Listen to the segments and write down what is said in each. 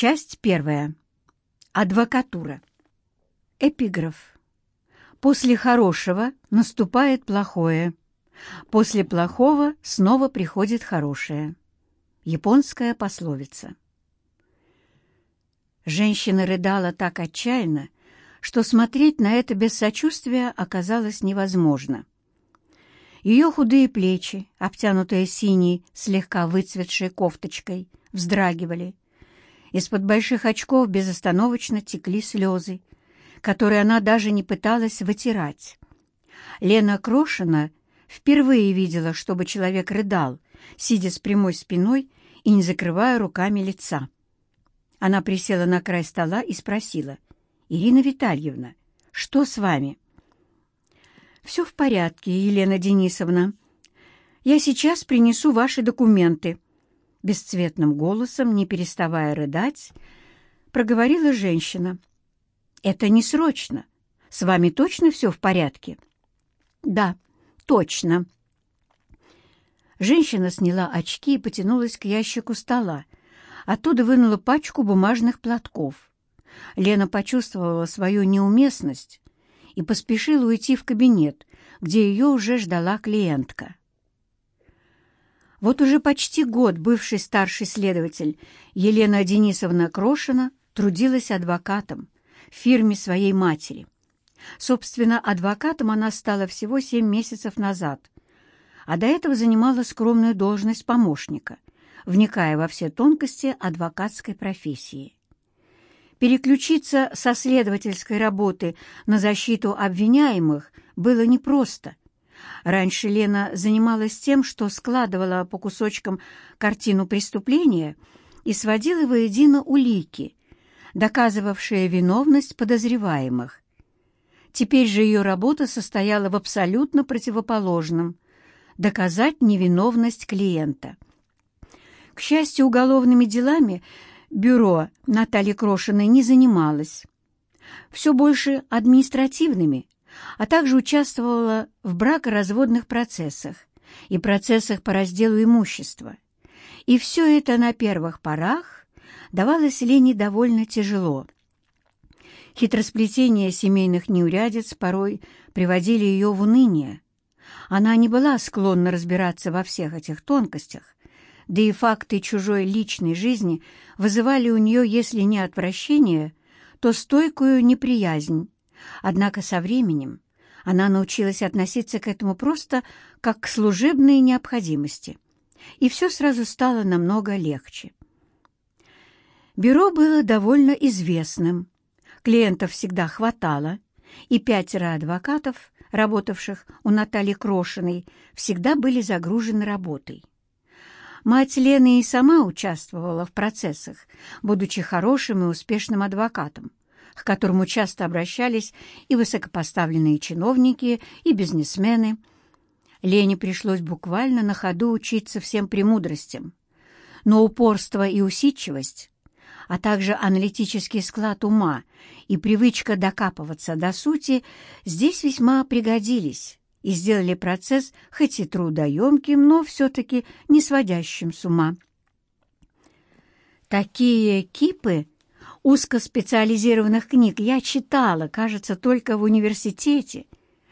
Часть первая. Адвокатура. Эпиграф. После хорошего наступает плохое. После плохого снова приходит хорошее. Японская пословица. Женщина рыдала так отчаянно, что смотреть на это без сочувствия оказалось невозможно. Ее худые плечи, обтянутые синей, слегка выцветшей кофточкой, вздрагивали — Из-под больших очков безостановочно текли слезы, которые она даже не пыталась вытирать. Лена Крошина впервые видела, чтобы человек рыдал, сидя с прямой спиной и не закрывая руками лица. Она присела на край стола и спросила, «Ирина Витальевна, что с вами?» «Все в порядке, Елена Денисовна. Я сейчас принесу ваши документы». бесцветным голосом, не переставая рыдать, проговорила женщина. «Это не срочно. С вами точно все в порядке?» «Да, точно». Женщина сняла очки и потянулась к ящику стола. Оттуда вынула пачку бумажных платков. Лена почувствовала свою неуместность и поспешила уйти в кабинет, где ее уже ждала клиентка. Вот уже почти год бывший старший следователь Елена Денисовна Крошина трудилась адвокатом в фирме своей матери. Собственно, адвокатом она стала всего семь месяцев назад, а до этого занимала скромную должность помощника, вникая во все тонкости адвокатской профессии. Переключиться со следовательской работы на защиту обвиняемых было непросто, Раньше Лена занималась тем, что складывала по кусочкам картину преступления и сводила воедино улики, доказывавшие виновность подозреваемых. Теперь же ее работа состояла в абсолютно противоположном – доказать невиновность клиента. К счастью, уголовными делами бюро Натальи Крошиной не занималось, Все больше административными – а также участвовала в бракоразводных процессах и процессах по разделу имущества. И все это на первых порах давалось Лене довольно тяжело. Хитросплетения семейных неурядиц порой приводили ее в уныние. Она не была склонна разбираться во всех этих тонкостях, да и факты чужой личной жизни вызывали у нее, если не отвращение, то стойкую неприязнь Однако со временем она научилась относиться к этому просто как к служебной необходимости, и все сразу стало намного легче. Бюро было довольно известным, клиентов всегда хватало, и пятеро адвокатов, работавших у Натальи Крошиной, всегда были загружены работой. Мать Лены и сама участвовала в процессах, будучи хорошим и успешным адвокатом, к которому часто обращались и высокопоставленные чиновники, и бизнесмены. Лене пришлось буквально на ходу учиться всем премудростям. Но упорство и усидчивость, а также аналитический склад ума и привычка докапываться до сути здесь весьма пригодились и сделали процесс хоть и трудоемким, но все-таки не сводящим с ума. Такие кипы Узкоспециализированных книг я читала, кажется, только в университете.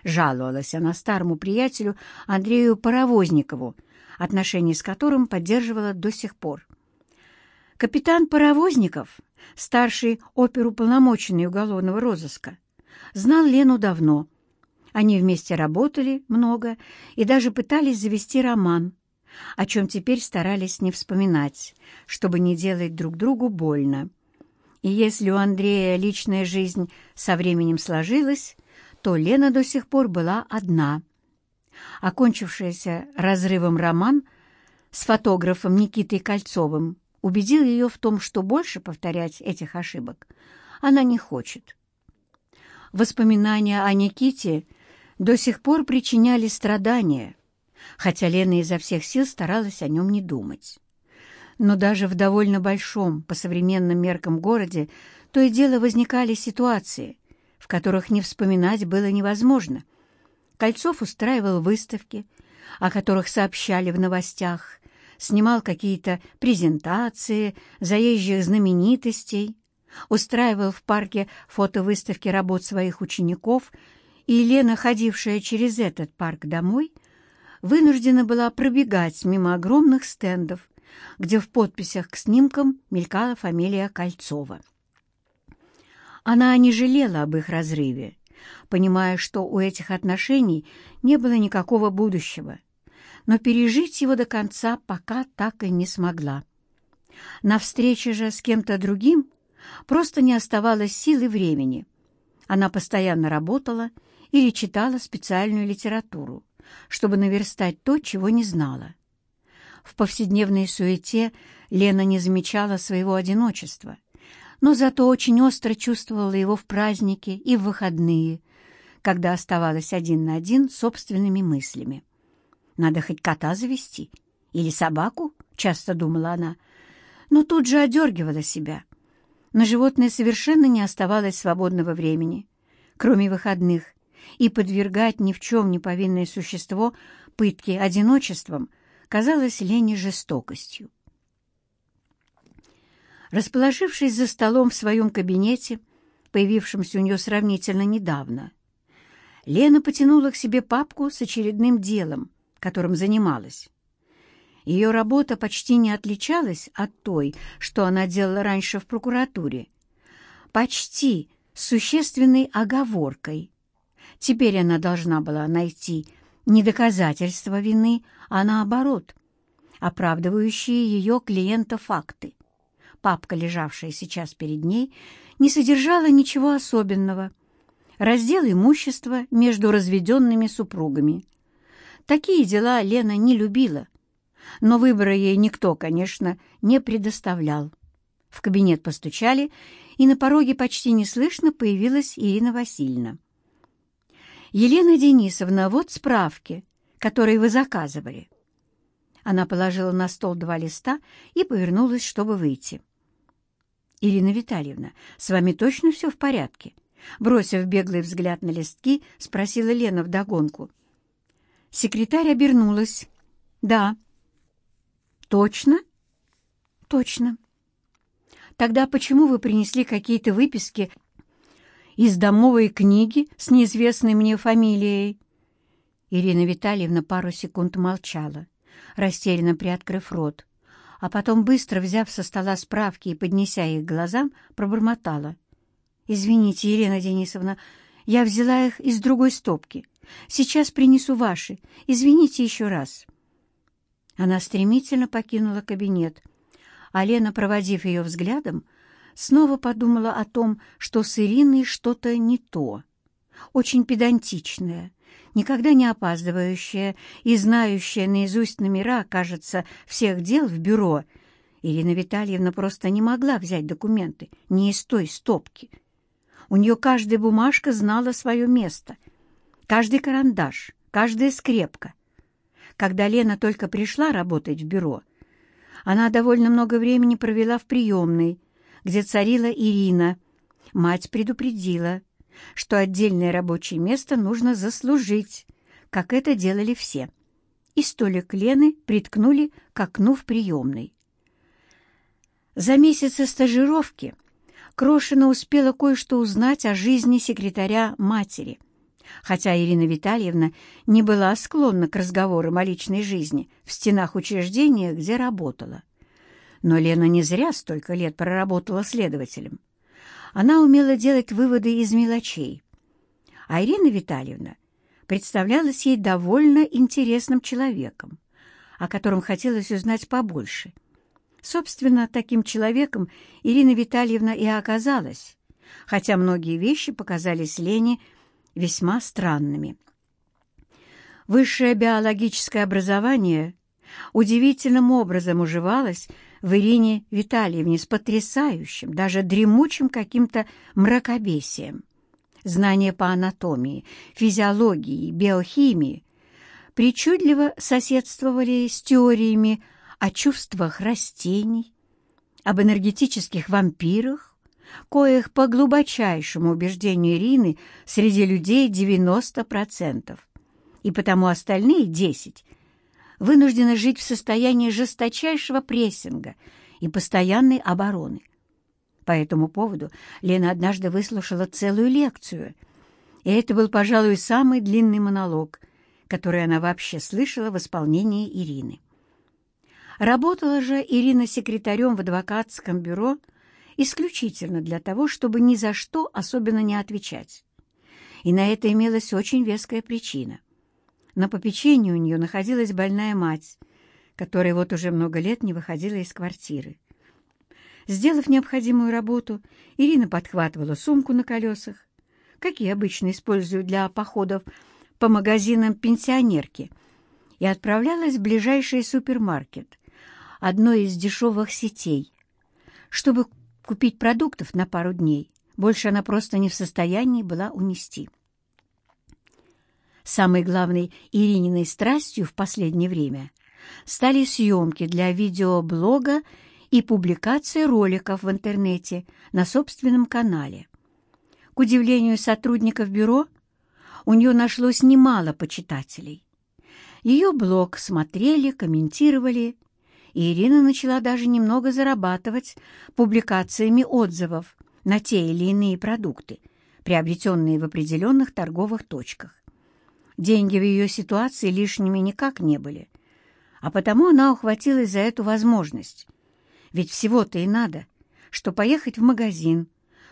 Жаловалась она старому приятелю Андрею Паровозникову, отношения с которым поддерживала до сих пор. Капитан Паровозников, старший оперуполномоченный уголовного розыска, знал Лену давно. Они вместе работали много и даже пытались завести роман, о чем теперь старались не вспоминать, чтобы не делать друг другу больно. И если у Андрея личная жизнь со временем сложилась, то Лена до сих пор была одна. Окончившийся разрывом роман с фотографом Никитой Кольцовым убедил ее в том, что больше повторять этих ошибок она не хочет. Воспоминания о Никите до сих пор причиняли страдания, хотя Лена изо всех сил старалась о нем не думать но даже в довольно большом по современным меркам городе то и дело возникали ситуации, в которых не вспоминать было невозможно. Кольцов устраивал выставки, о которых сообщали в новостях, снимал какие-то презентации заезжих знаменитостей, устраивал в парке фотовыставки работ своих учеников, и Елена, ходившая через этот парк домой, вынуждена была пробегать мимо огромных стендов, где в подписях к снимкам мелькала фамилия Кольцова. Она не жалела об их разрыве, понимая, что у этих отношений не было никакого будущего, но пережить его до конца пока так и не смогла. На встрече же с кем-то другим просто не оставалось сил и времени. Она постоянно работала или читала специальную литературу, чтобы наверстать то, чего не знала. В повседневной суете Лена не замечала своего одиночества, но зато очень остро чувствовала его в праздники и в выходные, когда оставалась один на один с собственными мыслями. «Надо хоть кота завести или собаку», — часто думала она, но тут же одергивала себя. На животное совершенно не оставалось свободного времени, кроме выходных, и подвергать ни в чем не повинное существо пытке одиночеством — казалось Лене жестокостью. Расположившись за столом в своем кабинете, появившемся у нее сравнительно недавно, Лена потянула к себе папку с очередным делом, которым занималась. Ее работа почти не отличалась от той, что она делала раньше в прокуратуре. Почти с существенной оговоркой. Теперь она должна была найти не доказательство вины, а наоборот, оправдывающие ее клиента факты. Папка, лежавшая сейчас перед ней, не содержала ничего особенного. Раздел имущества между разведенными супругами. Такие дела Лена не любила, но выбора ей никто, конечно, не предоставлял. В кабинет постучали, и на пороге почти неслышно появилась Ирина Васильевна. «Елена Денисовна, вот справки», которые вы заказывали». Она положила на стол два листа и повернулась, чтобы выйти. «Ирина Витальевна, с вами точно все в порядке?» Бросив беглый взгляд на листки, спросила Лена вдогонку. Секретарь обернулась. «Да». «Точно?» «Точно». «Тогда почему вы принесли какие-то выписки из домовой книги с неизвестной мне фамилией?» Ирина Витальевна пару секунд молчала, растерянно приоткрыв рот, а потом, быстро взяв со стола справки и поднеся их к глазам, пробормотала. «Извините, Ирина Денисовна, я взяла их из другой стопки. Сейчас принесу ваши. Извините еще раз». Она стремительно покинула кабинет, а Лена, проводив ее взглядом, снова подумала о том, что с Ириной что-то не то, очень педантичное — Никогда не опаздывающая и знающая наизусть номера, кажется, всех дел в бюро, Ирина Витальевна просто не могла взять документы не из той стопки. У нее каждая бумажка знала свое место, каждый карандаш, каждая скрепка. Когда Лена только пришла работать в бюро, она довольно много времени провела в приемной, где царила Ирина. Мать предупредила, что отдельное рабочее место нужно заслужить, как это делали все. И столик Лены приткнули к окну в приемной. За месяцы стажировки Крошина успела кое-что узнать о жизни секретаря матери. Хотя Ирина Витальевна не была склонна к разговорам о личной жизни в стенах учреждения, где работала. Но Лена не зря столько лет проработала следователем. Она умела делать выводы из мелочей. А Ирина Витальевна представлялась ей довольно интересным человеком, о котором хотелось узнать побольше. Собственно, таким человеком Ирина Витальевна и оказалась, хотя многие вещи показались Лене весьма странными. Высшее биологическое образование удивительным образом уживалось в Ирине Витальевне с потрясающим, даже дремучим каким-то мракобесием. Знания по анатомии, физиологии, биохимии причудливо соседствовали с теориями о чувствах растений, об энергетических вампирах, коих по глубочайшему убеждению Ирины среди людей 90%, и потому остальные 10% вынуждена жить в состоянии жесточайшего прессинга и постоянной обороны. По этому поводу Лена однажды выслушала целую лекцию, и это был, пожалуй, самый длинный монолог, который она вообще слышала в исполнении Ирины. Работала же Ирина секретарем в адвокатском бюро исключительно для того, чтобы ни за что особенно не отвечать. И на это имелась очень веская причина. На попечении у нее находилась больная мать, которая вот уже много лет не выходила из квартиры. Сделав необходимую работу, Ирина подхватывала сумку на колесах, какие обычно используют для походов по магазинам пенсионерки, и отправлялась в ближайший супермаркет, одной из дешевых сетей, чтобы купить продуктов на пару дней. Больше она просто не в состоянии была унести. Самой главной Ирининой страстью в последнее время стали съемки для видеоблога и публикация роликов в интернете на собственном канале. К удивлению сотрудников бюро, у нее нашлось немало почитателей. Ее блог смотрели, комментировали, и Ирина начала даже немного зарабатывать публикациями отзывов на те или иные продукты, приобретенные в определенных торговых точках. Деньги в ее ситуации лишними никак не были. А потому она ухватилась за эту возможность. Ведь всего-то и надо, что поехать в магазин,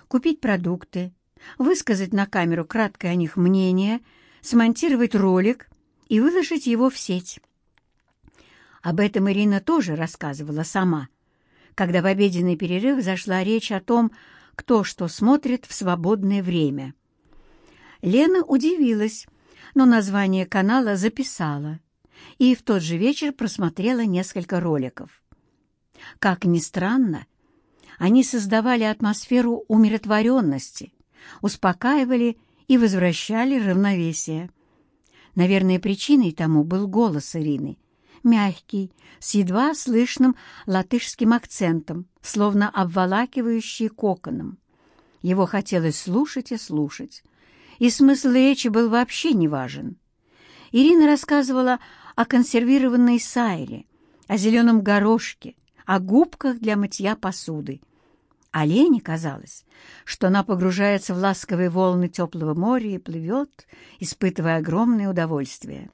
купить продукты, высказать на камеру краткое о них мнение, смонтировать ролик и выложить его в сеть. Об этом Ирина тоже рассказывала сама, когда в обеденный перерыв зашла речь о том, кто что смотрит в свободное время. Лена удивилась, но название канала записала и в тот же вечер просмотрела несколько роликов. Как ни странно, они создавали атмосферу умиротворенности, успокаивали и возвращали равновесие. Наверное, причиной тому был голос Ирины, мягкий, с едва слышным латышским акцентом, словно обволакивающий коконом. Его хотелось слушать и слушать и смысл речи был вообще не важен. Ирина рассказывала о консервированной сайре, о зеленом горошке, о губках для мытья посуды. А Лене казалось, что она погружается в ласковые волны теплого моря и плывет, испытывая огромное удовольствие.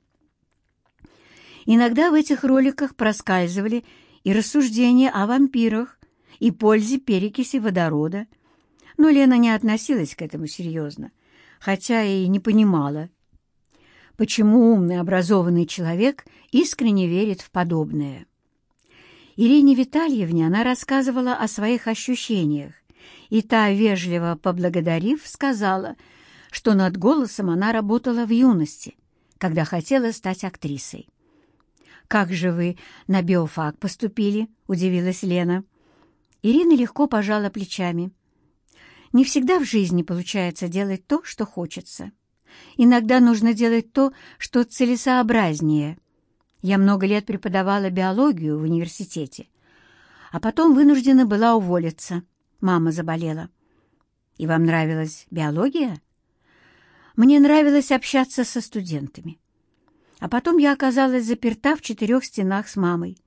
Иногда в этих роликах проскальзывали и рассуждения о вампирах, и пользе перекиси водорода, но Лена не относилась к этому серьезно хотя и не понимала, почему умный, образованный человек искренне верит в подобное. Ирине Витальевне она рассказывала о своих ощущениях, и та, вежливо поблагодарив, сказала, что над голосом она работала в юности, когда хотела стать актрисой. «Как же вы на биофак поступили?» — удивилась Лена. Ирина легко пожала плечами. Не всегда в жизни получается делать то, что хочется. Иногда нужно делать то, что целесообразнее. Я много лет преподавала биологию в университете, а потом вынуждена была уволиться. Мама заболела. И вам нравилась биология? Мне нравилось общаться со студентами. А потом я оказалась заперта в четырех стенах с мамой.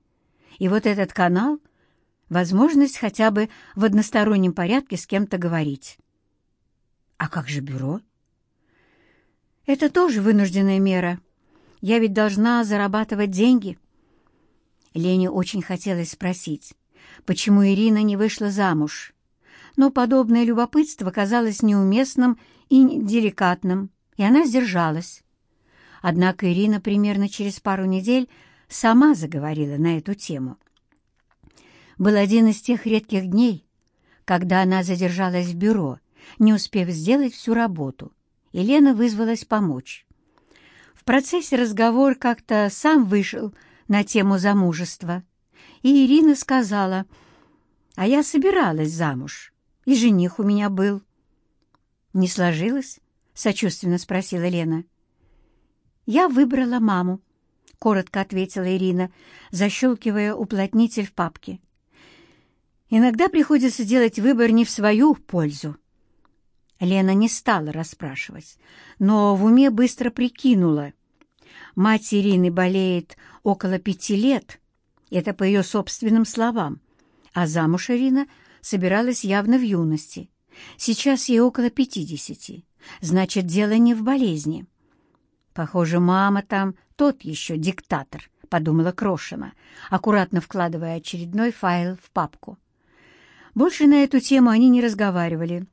И вот этот канал — возможность хотя бы в одностороннем порядке с кем-то говорить. А как же бюро? Это тоже вынужденная мера. Я ведь должна зарабатывать деньги. Лене очень хотелось спросить, почему Ирина не вышла замуж. Но подобное любопытство казалось неуместным и деликатным, и она сдержалась. Однако Ирина примерно через пару недель сама заговорила на эту тему. Был один из тех редких дней, когда она задержалась в бюро, не успев сделать всю работу, и Лена вызвалась помочь. В процессе разговор как-то сам вышел на тему замужества, и Ирина сказала, «А я собиралась замуж, и жених у меня был». «Не сложилось?» — сочувственно спросила Лена. «Я выбрала маму», — коротко ответила Ирина, защелкивая уплотнитель в папке. Иногда приходится делать выбор не в свою пользу. Лена не стала расспрашивать, но в уме быстро прикинула. Мать Ирины болеет около пяти лет, это по ее собственным словам, а замуж Ирина собиралась явно в юности. Сейчас ей около пятидесяти, значит, дело не в болезни. Похоже, мама там тот еще диктатор, подумала Крошина, аккуратно вкладывая очередной файл в папку. Больше на эту тему они не разговаривали.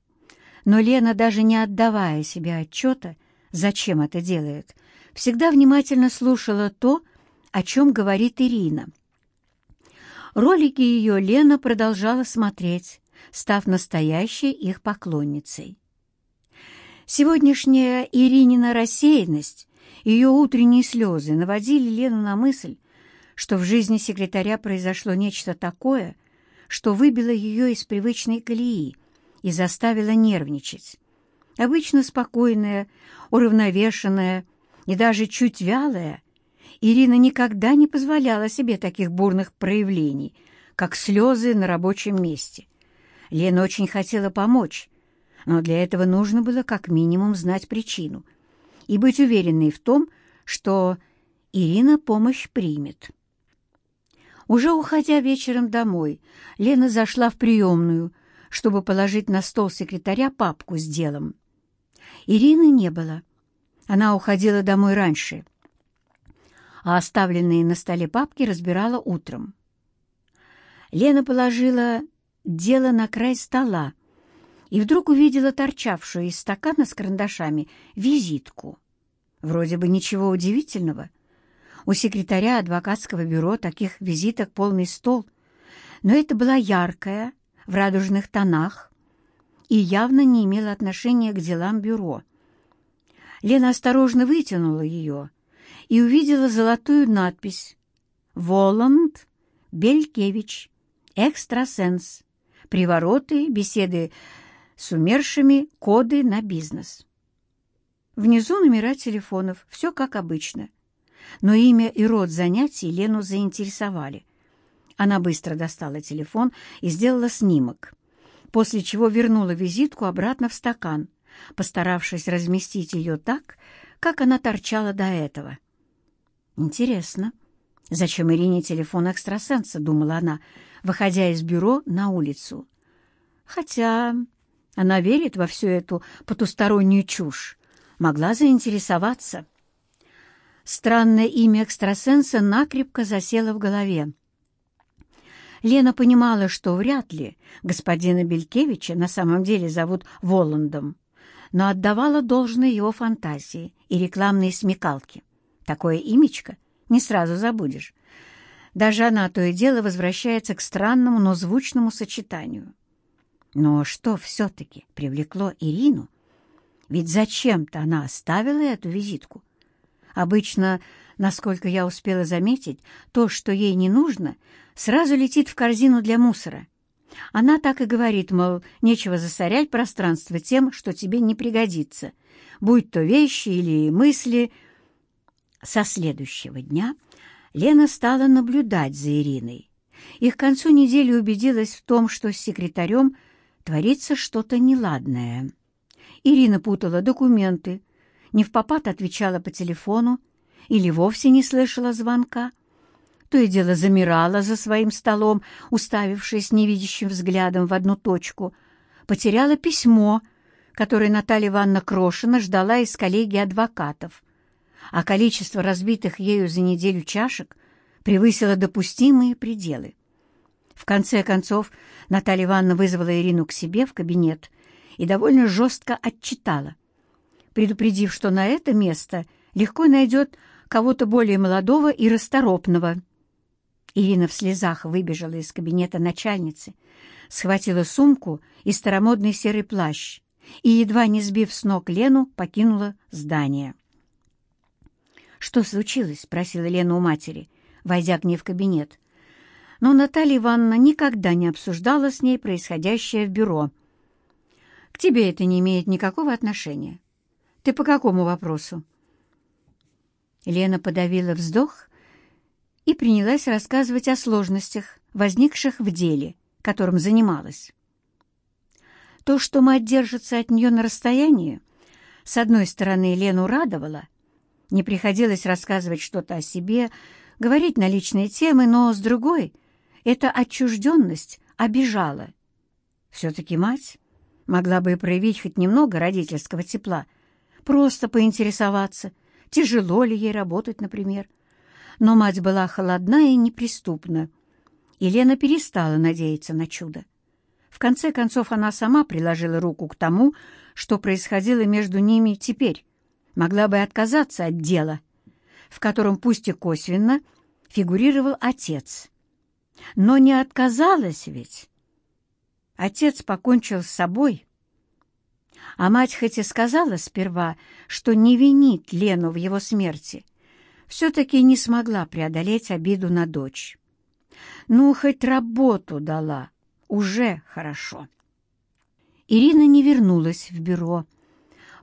Но Лена, даже не отдавая себе отчета, зачем это делает, всегда внимательно слушала то, о чем говорит Ирина. Ролики ее Лена продолжала смотреть, став настоящей их поклонницей. Сегодняшняя Иринина рассеянность, ее утренние слезы наводили Лену на мысль, что в жизни секретаря произошло нечто такое, что выбило ее из привычной колеи и заставило нервничать. Обычно спокойная, уравновешенная и даже чуть вялая, Ирина никогда не позволяла себе таких бурных проявлений, как слезы на рабочем месте. Лена очень хотела помочь, но для этого нужно было как минимум знать причину и быть уверенной в том, что Ирина помощь примет. Уже уходя вечером домой, Лена зашла в приемную, чтобы положить на стол секретаря папку с делом. Ирины не было. Она уходила домой раньше, а оставленные на столе папки разбирала утром. Лена положила дело на край стола и вдруг увидела торчавшую из стакана с карандашами визитку. Вроде бы ничего удивительного — у секретаря адвокатского бюро таких визиток полный стол. Но это была яркая, в радужных тонах, и явно не имела отношения к делам бюро. Лена осторожно вытянула ее и увидела золотую надпись «Воланд Белькевич. Экстрасенс. Привороты, беседы с умершими, коды на бизнес». Внизу номера телефонов, все как обычно – но имя и род занятий Лену заинтересовали. Она быстро достала телефон и сделала снимок, после чего вернула визитку обратно в стакан, постаравшись разместить ее так, как она торчала до этого. «Интересно, зачем Ирине телефон экстрасенса?» — думала она, выходя из бюро на улицу. «Хотя она верит во всю эту потустороннюю чушь, могла заинтересоваться». Странное имя экстрасенса накрепко засело в голове. Лена понимала, что вряд ли господина Белькевича на самом деле зовут Воландом, но отдавала должное его фантазии и рекламные смекалки. Такое имечко не сразу забудешь. Даже она то и дело возвращается к странному, но звучному сочетанию. Но что все-таки привлекло Ирину? Ведь зачем-то она оставила эту визитку. Обычно, насколько я успела заметить, то, что ей не нужно, сразу летит в корзину для мусора. Она так и говорит, мол, нечего засорять пространство тем, что тебе не пригодится, будь то вещи или мысли. Со следующего дня Лена стала наблюдать за Ириной и к концу недели убедилась в том, что с секретарем творится что-то неладное. Ирина путала документы, не в попад отвечала по телефону или вовсе не слышала звонка, то и дело замирала за своим столом, уставившись невидящим взглядом в одну точку, потеряла письмо, которое Наталья Ивановна Крошина ждала из коллеги адвокатов, а количество разбитых ею за неделю чашек превысило допустимые пределы. В конце концов Наталья Ивановна вызвала Ирину к себе в кабинет и довольно жестко отчитала предупредив, что на это место легко найдет кого-то более молодого и расторопного. Ирина в слезах выбежала из кабинета начальницы, схватила сумку и старомодный серый плащ и, едва не сбив с ног Лену, покинула здание. «Что случилось?» — спросила Лена у матери, войдя к ней в кабинет. Но Наталья Ивановна никогда не обсуждала с ней происходящее в бюро. «К тебе это не имеет никакого отношения. Ты по какому вопросу?» Лена подавила вздох и принялась рассказывать о сложностях, возникших в деле, которым занималась. То, что мать держится от нее на расстоянии, с одной стороны, Лену радовало. Не приходилось рассказывать что-то о себе, говорить на личные темы, но с другой эта отчужденность обижала. Все-таки мать могла бы проявить хоть немного родительского тепла — Просто поинтересоваться, тяжело ли ей работать, например. Но мать была холодна и неприступна. Елена перестала надеяться на чудо. В конце концов, она сама приложила руку к тому, что происходило между ними теперь. Могла бы отказаться от дела, в котором пусть и косвенно фигурировал отец. Но не отказалась ведь. Отец покончил с собой — а мать хоть и сказала сперва, что не винит Лену в его смерти, все-таки не смогла преодолеть обиду на дочь. Ну, хоть работу дала, уже хорошо. Ирина не вернулась в бюро.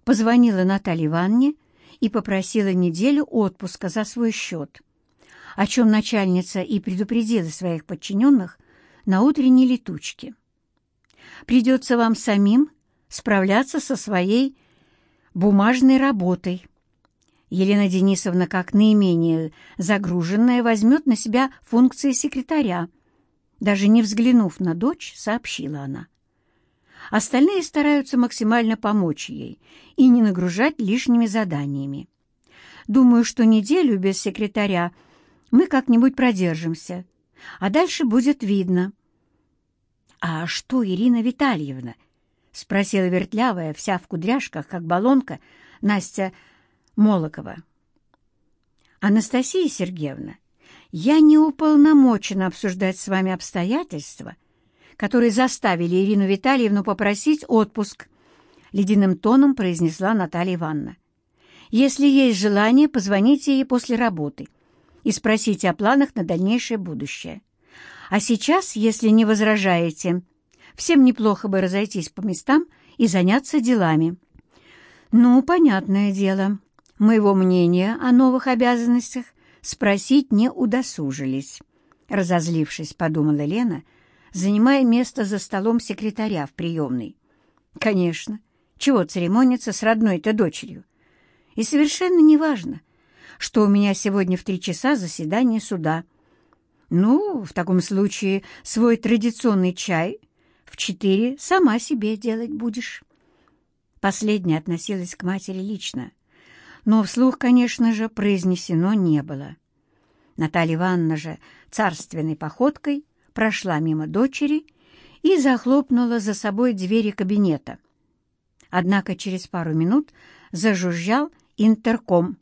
Позвонила Наталье Ивановне и попросила неделю отпуска за свой счет, о чем начальница и предупредила своих подчиненных на утренней летучке. «Придется вам самим справляться со своей бумажной работой. Елена Денисовна, как наименее загруженная, возьмет на себя функции секретаря. Даже не взглянув на дочь, сообщила она. Остальные стараются максимально помочь ей и не нагружать лишними заданиями. Думаю, что неделю без секретаря мы как-нибудь продержимся, а дальше будет видно. «А что, Ирина Витальевна?» спросила вертлявая, вся в кудряшках, как баллонка, Настя Молокова. «Анастасия Сергеевна, я не уполномочена обсуждать с вами обстоятельства, которые заставили Ирину Витальевну попросить отпуск», — ледяным тоном произнесла Наталья Ивановна. «Если есть желание, позвоните ей после работы и спросите о планах на дальнейшее будущее. А сейчас, если не возражаете...» Всем неплохо бы разойтись по местам и заняться делами. Ну, понятное дело, моего мнения о новых обязанностях спросить не удосужились. Разозлившись, подумала Лена, занимая место за столом секретаря в приемной. Конечно, чего церемониться с родной-то дочерью? И совершенно неважно, что у меня сегодня в три часа заседание суда. Ну, в таком случае, свой традиционный чай в четыре сама себе делать будешь». Последняя относилась к матери лично, но вслух, конечно же, произнесено не было. Наталья Ивановна же царственной походкой прошла мимо дочери и захлопнула за собой двери кабинета. Однако через пару минут зажужжал интерком.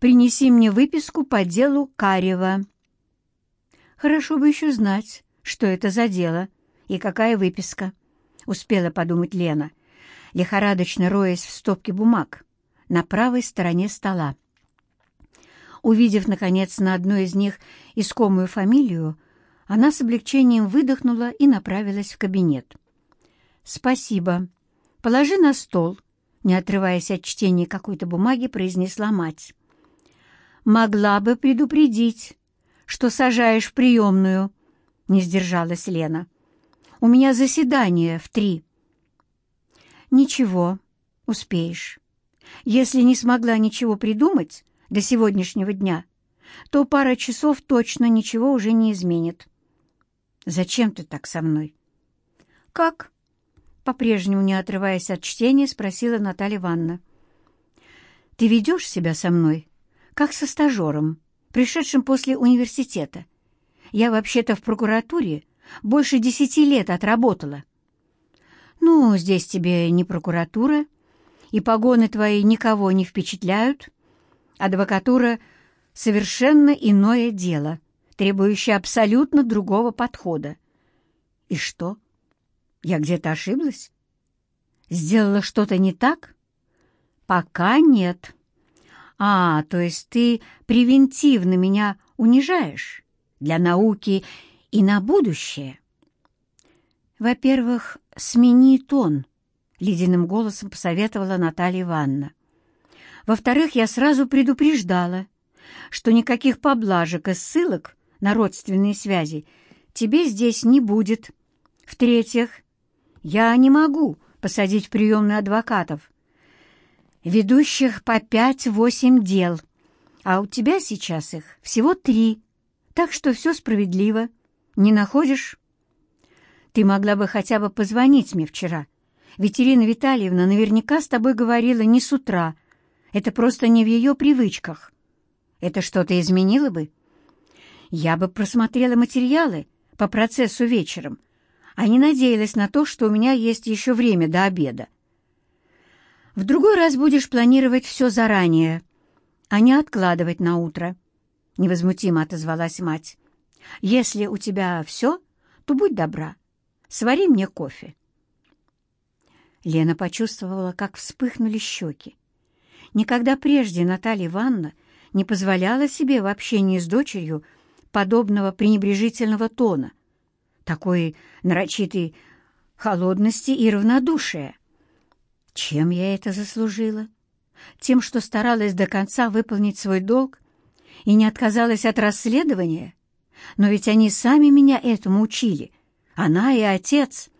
«Принеси мне выписку по делу Карева». «Хорошо бы еще знать, что это за дело», и какая выписка? Успела подумать Лена, лихорадочно роясь в стопке бумаг на правой стороне стола. Увидев, наконец, на одной из них искомую фамилию, она с облегчением выдохнула и направилась в кабинет. «Спасибо. Положи на стол», — не отрываясь от чтения какой-то бумаги, произнесла мать. «Могла бы предупредить, что сажаешь в приемную», — не сдержалась Лена. У меня заседание в три». «Ничего, успеешь. Если не смогла ничего придумать до сегодняшнего дня, то пара часов точно ничего уже не изменит». «Зачем ты так со мной?» «Как?» По-прежнему, не отрываясь от чтения, спросила Наталья Ивановна. «Ты ведешь себя со мной, как со стажером, пришедшим после университета. Я вообще-то в прокуратуре, больше десяти лет отработала. Ну, здесь тебе не прокуратура, и погоны твои никого не впечатляют. Адвокатура — совершенно иное дело, требующее абсолютно другого подхода. И что? Я где-то ошиблась? Сделала что-то не так? Пока нет. А, то есть ты превентивно меня унижаешь? Для науки и на будущее. Во-первых, смени тон, — ледяным голосом посоветовала Наталья Ивановна. Во-вторых, я сразу предупреждала, что никаких поблажек и ссылок на родственные связи тебе здесь не будет. В-третьих, я не могу посадить в приемную адвокатов, ведущих по пять-восемь дел, а у тебя сейчас их всего три, так что все справедливо. Не находишь? Ты могла бы хотя бы позвонить мне вчера. Ведь Ирина Витальевна наверняка с тобой говорила не с утра. Это просто не в ее привычках. Это что-то изменило бы? Я бы просмотрела материалы по процессу вечером, а не надеялась на то, что у меня есть еще время до обеда. В другой раз будешь планировать все заранее, а не откладывать на утро», — невозмутимо отозвалась мать. Если у тебя все, то будь добра, свари мне кофе. Лена почувствовала, как вспыхнули щеки. Никогда прежде Наталья Ивановна не позволяла себе в общении с дочерью подобного пренебрежительного тона, такой нарочитой холодности и равнодушия. Чем я это заслужила? Тем, что старалась до конца выполнить свой долг и не отказалась от расследования? но ведь они сами меня этому учили. Она и отец.